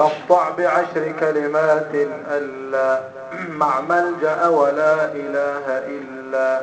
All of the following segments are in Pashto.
واقطع بعشر كلمات ألا مع ملجأ ولا إله إلا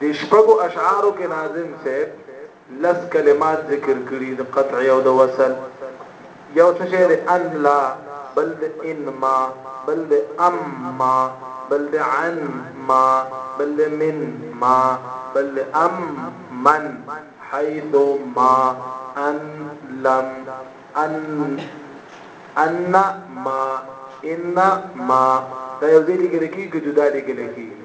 دې شپږو اشعارو کې ناظم صاحب لس کلمات ذکر کړي د قطعي او د وصل یو څه شی د ان لا بل د ان ما بل د ام ما بل د عن ما بل د من ما بل د ام من حيث ما ان لم ان ان ما ان ما دا یو ځای لیکل کېږي جدا لیکل کېږي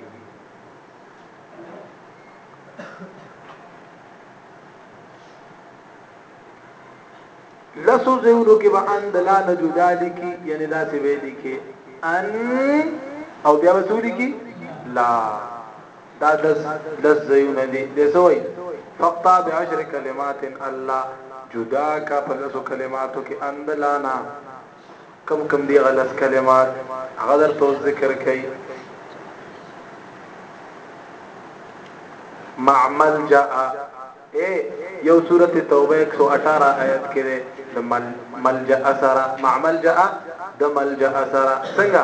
لسو زیونو کې به ان د لا نه جدا دي کې یعنی دا څه وې دي کې ان او بیا وسولي کې لا دا لس لس زیونه دي د سوې فقطا بعشر کلمات الله جدا کا په لسو کلماتو کې ان د لا نه کوم کوم دي هغه لس کلمات هغه درته اوس ذکر کوي معمل جاء اے یو سورت توبه 118 آیت کې ده د ملجأ سره معمل جاء د ملجأ سره څنګه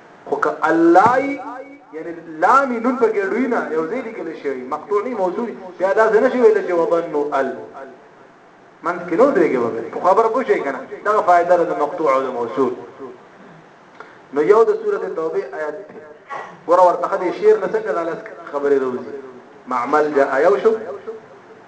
خو که اللائي یعنی لام نون په ګډوي نه یو ځای لیکل شوی مقطوعي موصول بیا دا څنګه شي ویل چې وبنو ال من کې نو درېږي وګړي په خبره پوه شئ کنه دا فائدہ ده مقطوع او موصول نو یو د سورته توبه آیات ګور ورته د شعر نه څنګه لاس خبرې روزي معمل جاء یو شو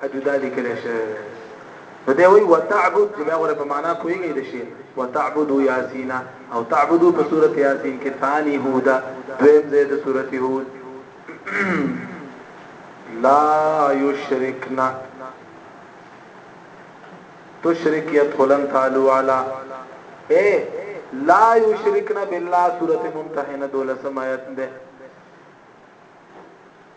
ښه جدا لیکل شوی دی نو دی وایي وتعبد چې بیا غوره په معنا پوهېږئ د شعر وتعبدو یاسینا او تعبدو په صورت یاسین کې ثاني هودا دویم ځای د صورت هود لا یشرکنا تشرک یدخلن تعالو علا اے لا یشرکنا بالله سورت ممتحنه دولسم آیت ده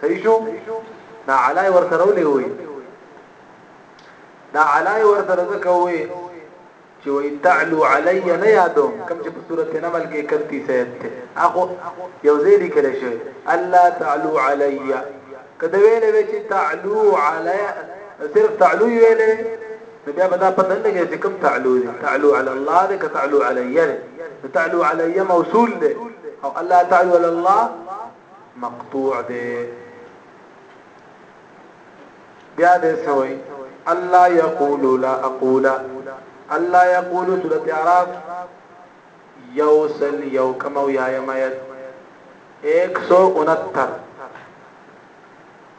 صحیح شو دا علای ور سره ولې وي دا علای ور سره ځکه وي چې وي تعلو علی نه یادو کوم چې په صورت نمل کې 31 آیت ته اخو یو ځای لیکل شوی الله تعلو علی کده ویلې وی چې تعلو علی صرف تعلو ویلې نو بیا بدا پته نه لګي چې کوم تعلو دي تعلو علی الله دې که تعلو علی دې تعلو علی موصول دې او الله تعلو علی الله مقطوع دی بیا دې سوي الله یقول لا اقول الله یقول سورۃ اعراف یوسل یو کم او یایم آیت 169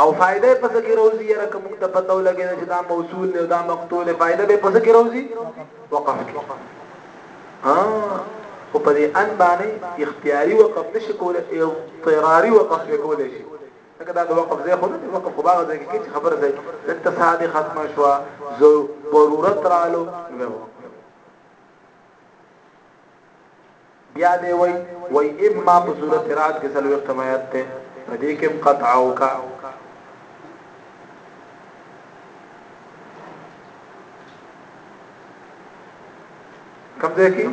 او فائدہ په څه کې روزي یره کوم ته پته ولګي چې دا موصول دی دا مقطوع دی فائدہ به په څه کې روزي وقف کې ها خو په دې ان باندې اختیاري وقف نشي کولای یو اضطراري وقف یې کولای شي لکه دا د وقف ځای خو نه وقف خو باغ ځای کې چې خبره ځای دلته ساده ختمه شو ضرورت رالو نو بیا دی وای وای اما په صورت رات کې سلوخت مایت ته په دې کې قطع او کا کم ځای کې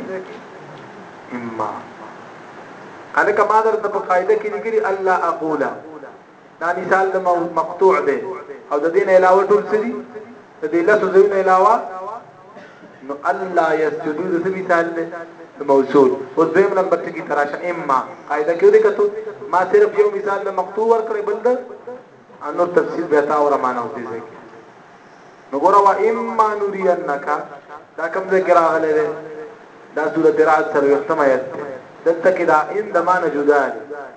اما الک ما در ته په قاعده کې لیکلي الله اقولا دا مثال د مقطوع دی او د دین علاوه ټول څه دي د دې لاسو زین علاوه نو الله یسجدو د څه مثال دی موصول اوس دیم نمبر ټکی تراشه اما قاعده کې دې کتو ما صرف یو مثال د مقطوع ور کړې بل د انو تفصیل به تا اور معنا وتی ځکه نو ګوره وا اما نورینک دا کوم ځای کې راغلی دی دا سورته رات سره یو سم آیت دلته کې دا ان د معنا جدا دی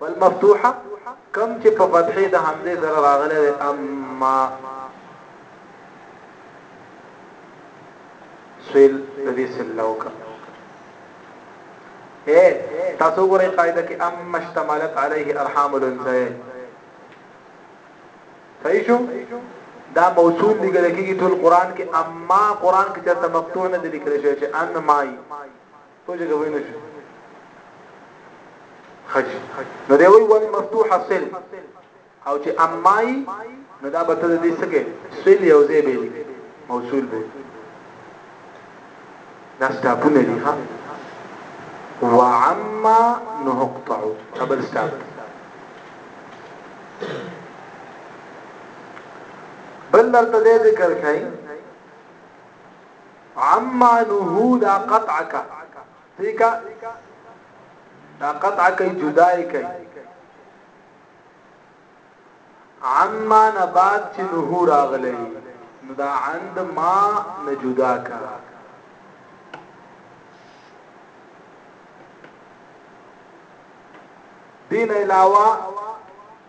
فالمفتوحه کوم چې په فتحې د همزې سره راغلی دی اما سویل د دې سلوکه اے تاسو ګورئ قاعده کې ام مشتملت علیه ارحام الانثیین صحیح شو دا موصول لیکل کېږي ټول قران کې اما قران کې چرته مفتوح نه لیکل شوی چې ان مای توجه کوي نه شو خج نو دی وی ولی مفتوح سل او چې امای نو دا به ته دې سکه سل یو ځای به موصول به دا ستاپونه دي ها وعما نقطع قبل ستاپ بل درته ذکر کړئ عما نهو دا قطع کا ٹھیک دا قطع کوي جدای کوي عما نبات چې نهو راغلی نو دا عند ما نه جدا کا دین علاوه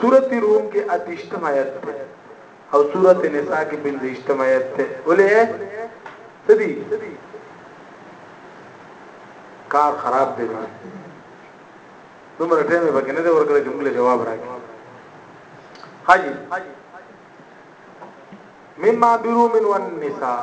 سورت روم کې اتیشتم آیت ته او سورت نساء کې پنځشتم آیت ته ولې سدي کار خراب دی نه دومره ټیم به کنه دا ورکړه چې موږ له جواب راکړي حاجی مما بروم والنساء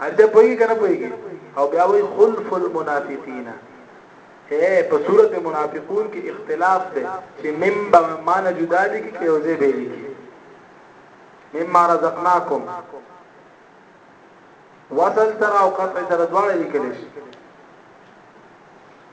هلته پوي کنه پويږي او بیا وی خلف المنافقین اے په سورته منافقون کې اختلاف دی چې مم به معنا جدا دي کې او زه به لیکي مما رزقناکم وصل سره او قطع سره دواړه لیکل شي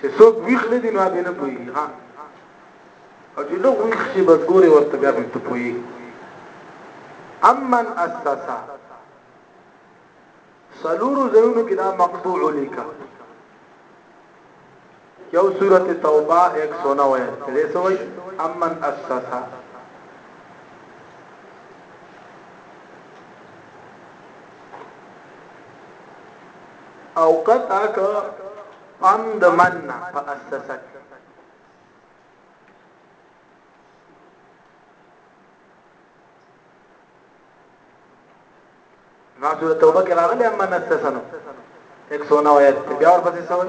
چې څوک ویښ نه دي نو به نه پوهېږي ها او چې لږ ویښ شي بس ګورې ورته بیا به ته پوهېږي امن اسسا سلورو ځایونو کې دا مقطوع لیکه یو سورت توبه 190 دې سوې امن اسسا او قطع ک پند من په اسسک ناسو توبه کې راغلی اما نسسنو 109 آیت بیا ورپسې سوال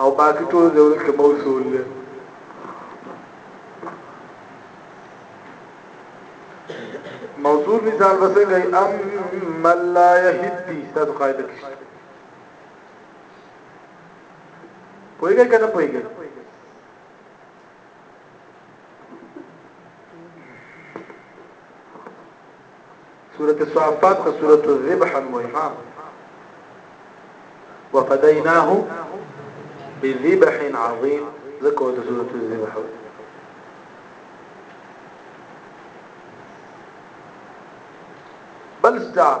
او باقی ټول د وروسته موصول دی موصول مثال بسه گئی ام من لا یهدی ستاسو قاعده کشت پوئی گئی کنه پوئی گئی سورة الصعفات سورة الذبح المهم وفديناه بذبح عظيم ذكرت سورة الذبح بل سٹاپ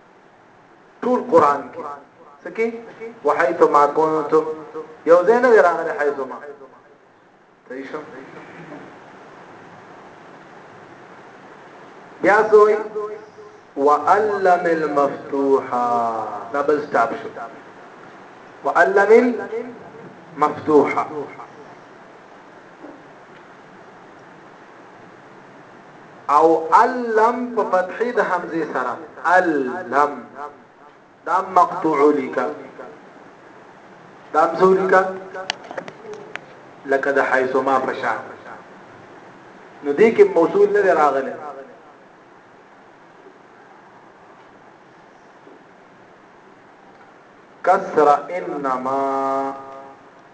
ټول قران کې سکه وحیث ما کنتم یو ځای نه راغلی حیث ما صحیح شو بیا سوئی وعلم المفتوحا دبل سٹاپ شو وعلم المفتوحا او الم په فتحې د حمزه سره الم دا مقطوع لیکا دا مزو لیکا لکه د حيث ما فشا نو دې کې موصول نه راغله كسر إنما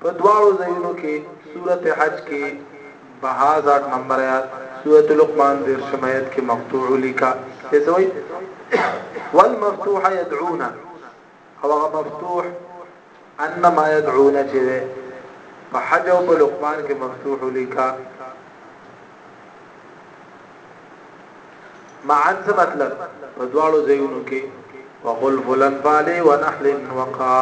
په دواړو ځایونو کې سورت حج کې بهاز آټ نمبر آیات سورت لقمان دیرشم آیت کې مقطوع لیکا ته سوی والمفتوح يدعون او هغه مفتوح انما يدعون چې په حج او په لقمان کې مفتوح لیکا معا څه مطلب په دواړو ځایونو کې وقل فلن فالی ونحل وقا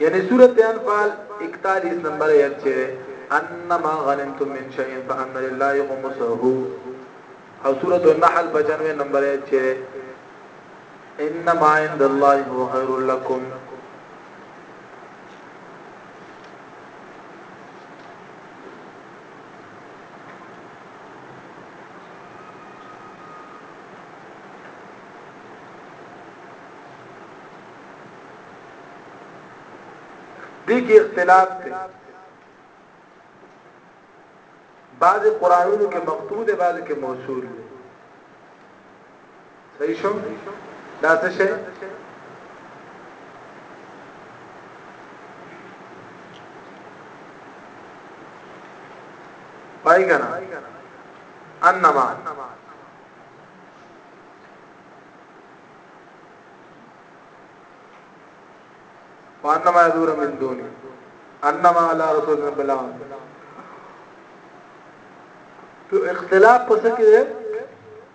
یعنی سورت انفال 41 نمبر آیت چې انما غنمتم من شيء فان لله خمسه او سورت النحل 95 نمبر آیت چې انما عند الله هو خير لكم دې کې اختلاف دی بعض قرانونو کې مقطوع دی بعض کې موصول دی صحیح شو دا څه شي پای کنه انما وانما يدور من دوني انما على رسول الله بلا تو اختلاف پس کې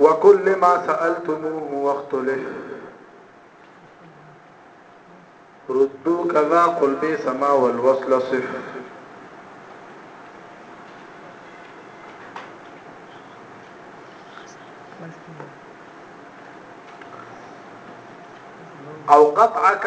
وكل ما سألتموه واختلف ردوا كذا قل بي سما والوصل صف او قطعك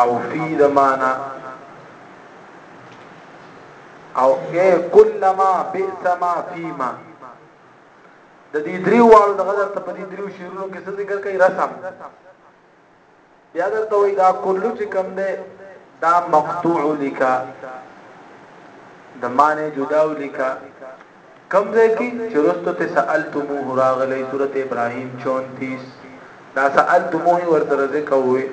او فی د معنا او اے کلما بئس ما فیما د دې دریو والو د غزر ته په دې دریو شعرونو کې څه ذکر کوي رسم بیا درته وای دا کلو چې کم ده دا مقطوع لیکا د معنی جدا ولیکا کوم ځای کی چی رستو ته سألتموه راغلی سورة ابراهیم چونتیس دا سألتموه ورسره ذکر وی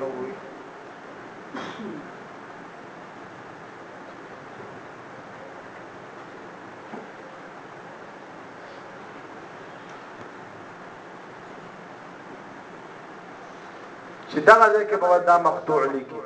چې دغه ځای کې به دا مقطوع لیکي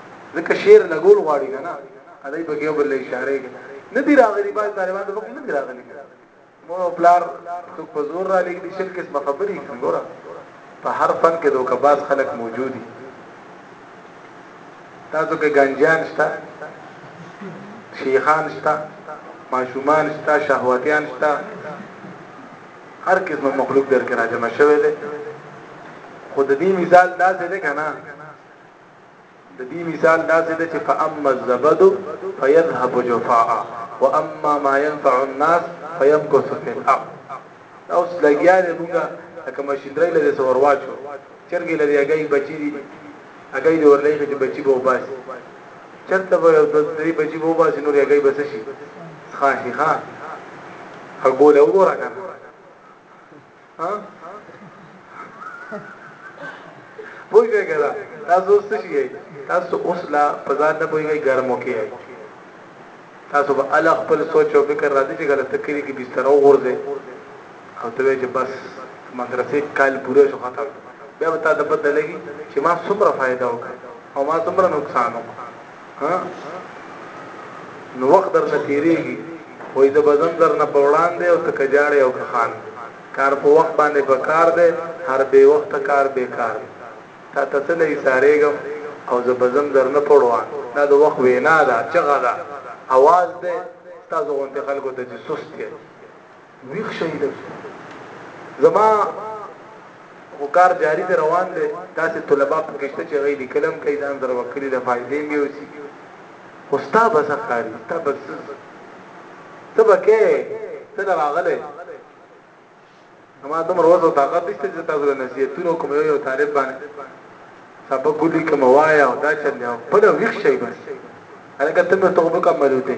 ځکه شعر لګول غواړي کنه هداي په کې یو بل اشاره کوي نه دی راغلی باز طالبان ته نه دی راغلی مور او پلار څوک په زور را لګي شل قسم خبرې کوي ګوره په هر فن کې دوه کباز خلک موجود دي تاسو کې ګنجان شته شیخان شته ماشومان شته شهوتیان شته هر قسم مخلوق در کې راځم شوی دی خود دې مثال دا څه ده کنه د دې مثال داسې ده چې فاما الزبد فيذهب جفاء واما ما ينفع الناس فيمكث في الارض دا اوس لګیا دی موږ لکه ماشينري لري څور واچو چرګې لري هغه بچي دي هغه دی ورلېږي چې بچي به وباسي چرته به یو درې بچي به وباسي نور هغه به څه شي خاصي ها هغه له وګوره کنه ها پوه شئ کنه تاسو څه شي تاسو اوس لا په ځان نه پوهیږئ ګرمو کې تاسو به ال خپل سوچ او فکر راځي چې غلطه کړی کې بستر او غورځي او ته چې بس مدرسې کال پوره شو ختم بیا به تا ته پته لګي چې ما څومره فائدہ وکړ او ما څومره نقصان وکړ ها نو وخت در نه تیریږي خو د بدن در نه په وړاندې او ته کجاړې او کخان کار په وخت باندې په کار دی هر بې وخت کار بې کار دی تا ته څه نه ایسارېږم او زه بزم در نه پړوان دا د وخت وینا ده چغه ده اواز ده تاسو غونډه خلکو ته چې سست ویښ شئ لږ زما خو کار جاری دی روان دی داسې طلبا پکې شته چې هغوی لیکل هم کوي ځان سره به کلي له فایدې هم یوسي خو ستا به څه ښکاري ستا به څه څه به کوې څه له راغلی زما دومره وس او طاقت نشته چې تاسو له نصیحتونو کوم یو یو طالب باندې سبق ولیکم وایا او دا چل دی خپله ویښ شئ بس هلکه ته مې توبه کملوتې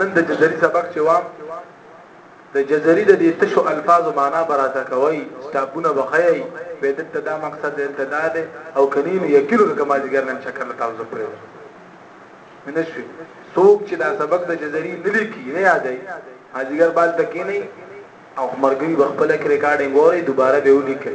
نن د جزري سبق چې وام د جزري د دې تشو الفاظو معنا به راته کوئ، سټاپونه به ښیئ، به دلته دا مقصد دی، دلته دا دی او که نه نو یقین وکړه که مازدیګر نن چکر له تاسو زه پرېږدم. مننه شوې. څوک چې دا سبق د جزري نه لیکي، نه یادوي، مازدیګر به هلته کېنئ او ملګري به خپله کې ریکارډینګ واورئ، دوباره به یې ولیکئ.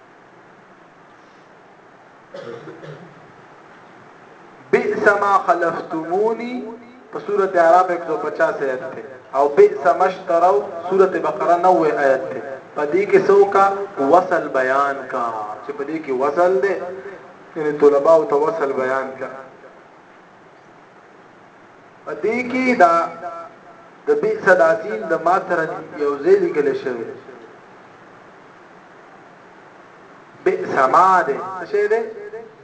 بئس ما خلفتمونی په سورته اعراف 150 آیت ته او بئس ما اشتروا سورته بقره 90 آیت ته په دې کې څو کا وصل بیان کا چې په دې کې وصل دی یعنی طلباء او توصل بیان کا په دې کې دا د بئس داسین د ماترن یو ځای لیکل شوی بئس ما دی څه شی دی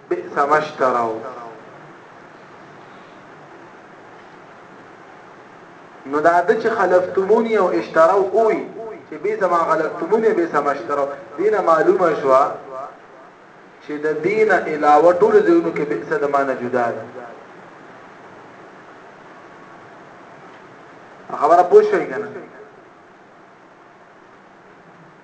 بئس ما اشتراو نو دا د چې خلفتمونی او اشتراو اوی چې بئس ما خلفتمونی بئس ما اشتراو دینه معلومه شو چې د دین علاوه ټول ځینو کې بئس د معنی جدا ده خبره پوه شئ کنه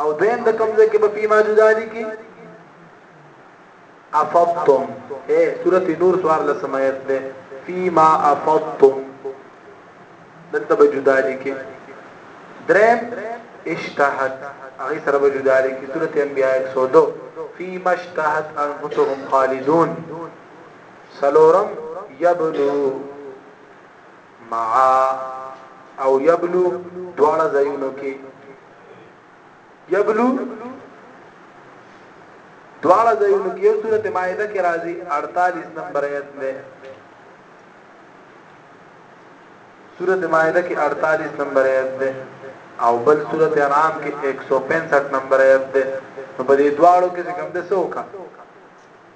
او دویم د کوم ځای کې په فی ما جدا دي کې افضتم اے سورۃ نور سوار لسمایت ده فی ما افضتم دلته به جدا دي کې دریم اشتهت هغه سره به جدا دي کې سورۃ انبیاء 102 فی ما اشتهت انفسهم خالدون سلورم یبلو مع او یبلو دواړه ځایونو کې یبلو دواړه ځایونو کې یو سورته مائده کې راځي 48 نمبر آیت دی سورته مائده کې 48 نمبر آیت دی او بل سورته انعام کې 165 نمبر آیت دی په دې دواړو کې څنګه د سوکا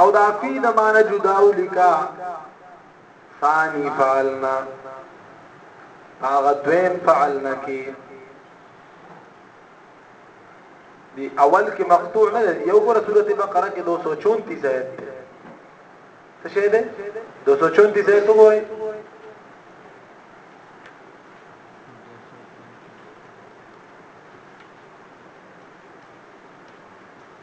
او دا فی د معنی جدا ولیکا ثانی فعلنا هغه دویم فعلنا کې دی اول کې مقطوع نه دی یو ګره سورته بقره کې 234 آیت دی څه شه دی 234 آیت وګورئ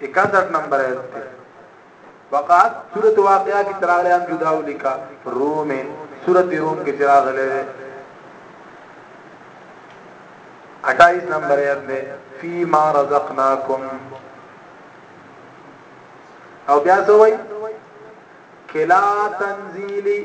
61 نمبر آیت ته وقات سورۃ واقعہ کی تراغلی ام جدا ولیکا روم سورۃ روم کی تراغلی 28 نمبر آیت ده فی ما رزقناکم او بیا سوئی کلا تنزیلی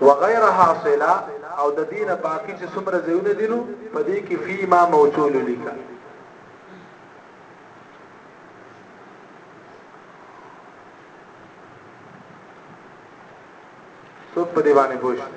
وغیر حاصله او د دین باقی چې څومره ځایونه دي نو په دې کې فی ما موصول لیکه څوک په دی باندې پوښتنه